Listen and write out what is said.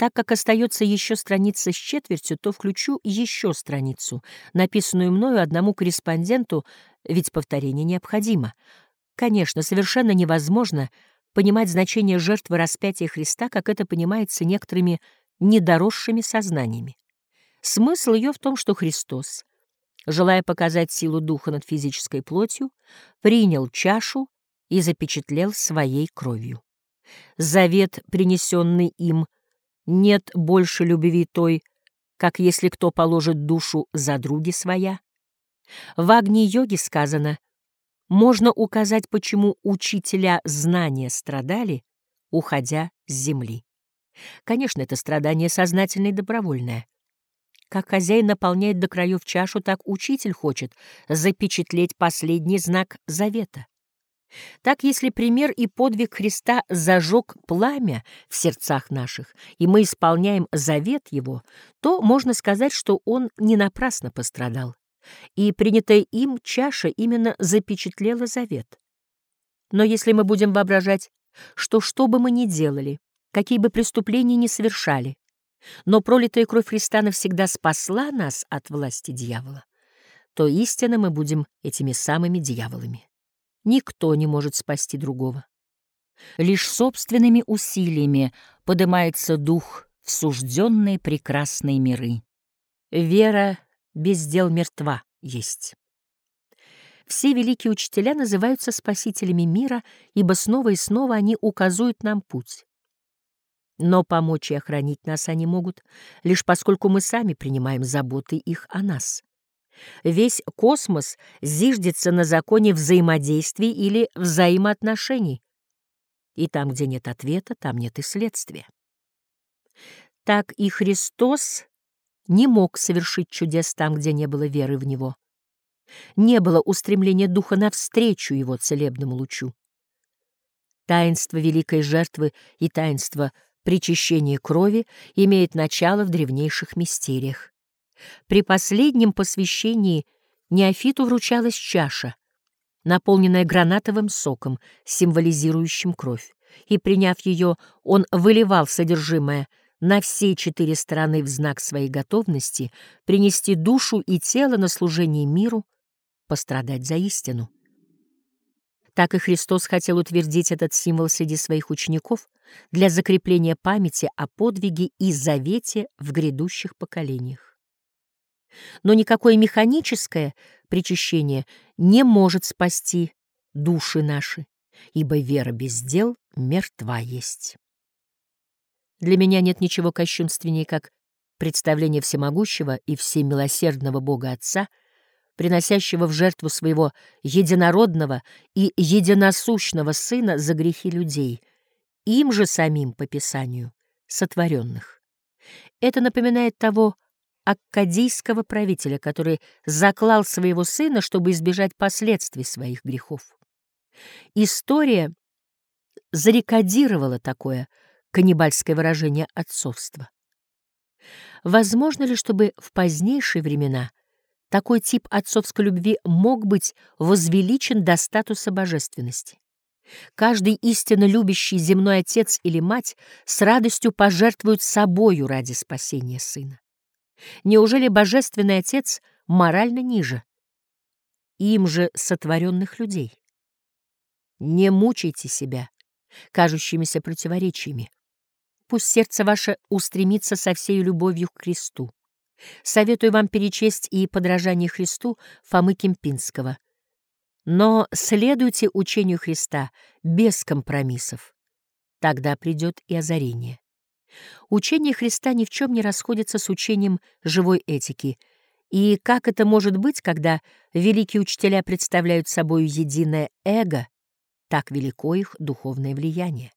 Так как остается еще страница с четвертью, то включу еще страницу, написанную мною одному корреспонденту, ведь повторение необходимо. Конечно, совершенно невозможно понимать значение жертвы распятия Христа, как это понимается некоторыми недоросшими сознаниями. Смысл ее в том, что Христос, желая показать силу духа над физической плотью, принял чашу и запечатлел своей кровью. Завет, принесенный им, нет больше любви той, как если кто положит душу за други своя. В Агни-йоге сказано, можно указать, почему учителя знания страдали, уходя с земли. Конечно, это страдание сознательное и добровольное. Как хозяин наполняет до краев чашу, так учитель хочет запечатлеть последний знак завета. Так, если пример и подвиг Христа зажег пламя в сердцах наших, и мы исполняем завет Его, то можно сказать, что Он не напрасно пострадал, и принятая им чаша именно запечатлела завет. Но если мы будем воображать, что что бы мы ни делали, какие бы преступления ни совершали, но пролитая кровь Христа навсегда спасла нас от власти дьявола, то истинно мы будем этими самыми дьяволами. Никто не может спасти другого. Лишь собственными усилиями поднимается дух в сужденные прекрасные миры. Вера без дел мертва есть. Все великие учителя называются спасителями мира, ибо снова и снова они указывают нам путь. Но помочь и охранить нас они могут, лишь поскольку мы сами принимаем заботы их о нас. Весь космос зиждется на законе взаимодействий или взаимоотношений. И там, где нет ответа, там нет и следствия. Так и Христос не мог совершить чудес там, где не было веры в Него. Не было устремления Духа навстречу Его целебному лучу. Таинство великой жертвы и таинство причащения крови имеет начало в древнейших мистериях. При последнем посвящении неофиту вручалась чаша, наполненная гранатовым соком, символизирующим кровь, и, приняв ее, он выливал содержимое на все четыре стороны в знак своей готовности принести душу и тело на служение миру, пострадать за истину. Так и Христос хотел утвердить этот символ среди своих учеников для закрепления памяти о подвиге и завете в грядущих поколениях. Но никакое механическое причащение не может спасти души наши, ибо вера без дел мертва есть. Для меня нет ничего кощунственнее, как представление всемогущего и всемилосердного Бога Отца, приносящего в жертву своего единородного и единосущного Сына за грехи людей, им же самим по Писанию сотворенных. Это напоминает того аккадийского правителя, который заклал своего сына, чтобы избежать последствий своих грехов. История зарекодировала такое каннибальское выражение отцовства. Возможно ли, чтобы в позднейшие времена такой тип отцовской любви мог быть возвеличен до статуса божественности? Каждый истинно любящий земной отец или мать с радостью пожертвуют собою ради спасения сына. Неужели Божественный Отец морально ниже? Им же сотворенных людей. Не мучайте себя кажущимися противоречиями. Пусть сердце ваше устремится со всей любовью к Христу. Советую вам перечесть и подражание Христу Фомы Кемпинского. Но следуйте учению Христа без компромиссов. Тогда придет и озарение. Учение Христа ни в чем не расходится с учением живой этики. И как это может быть, когда великие учителя представляют собой единое эго, так велико их духовное влияние?